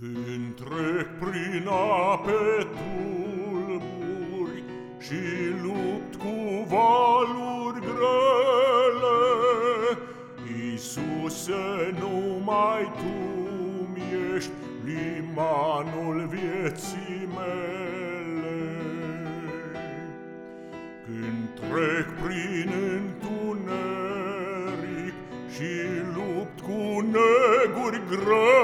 Când trec prin ape tulburi și lupt cu valuri grele, Iisuse, numai Tu ești limanul vieții mele. Când trec prin întuneric și lupt cu neguri grele,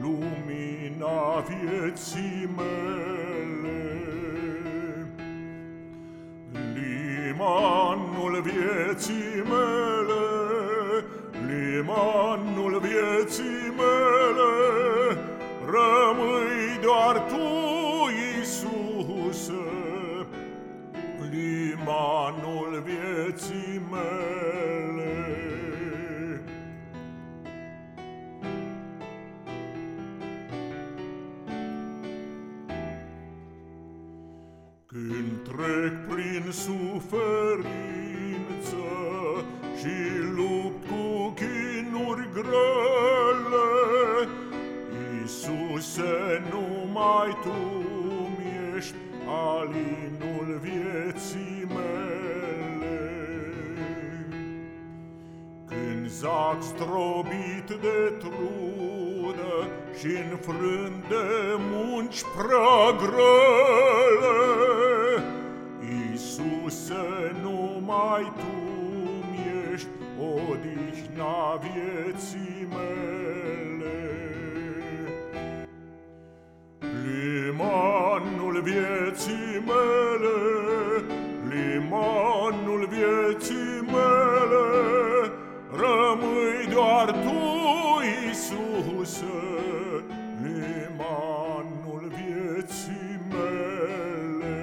lumina vieții mele. Limanul vieții mele, limanul vieții mele, Rămâi doar Tu, Iisuse, limanul vieții mele. Când trec prin suferință și lupt cu chinuri grele, Iisuse, numai Tu ești alinul vieții mele. Când zac strobit de trudă și înfrânt de munci prea grele, Iisuse, numai Tu ești odihna vieții mele. Limanul vieții mele, limanul vieții doar Tu, Iisuse, limanul vieții mele.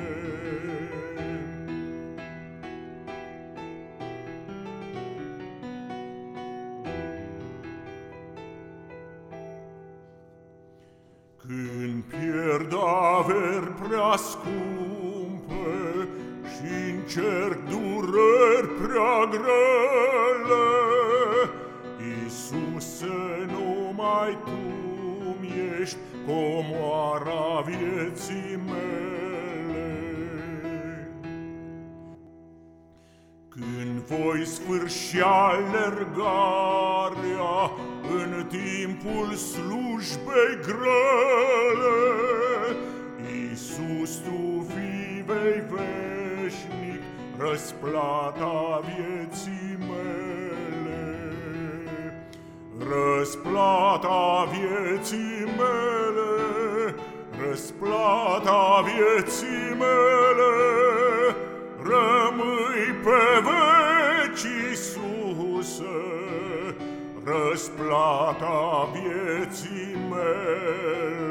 Când pierd averi prea scumpe și încerc dureri prea grele, numai Tu ești comoara vieții mele. Când voi sfârși alergarea în timpul slujbei grele, Iisus, Tu fii vei veșnic, răsplata vieții mele. Răsplata vieții mele, răsplata vieții mele, Rămâi pe veci, Iisuse, răsplata vieții mele.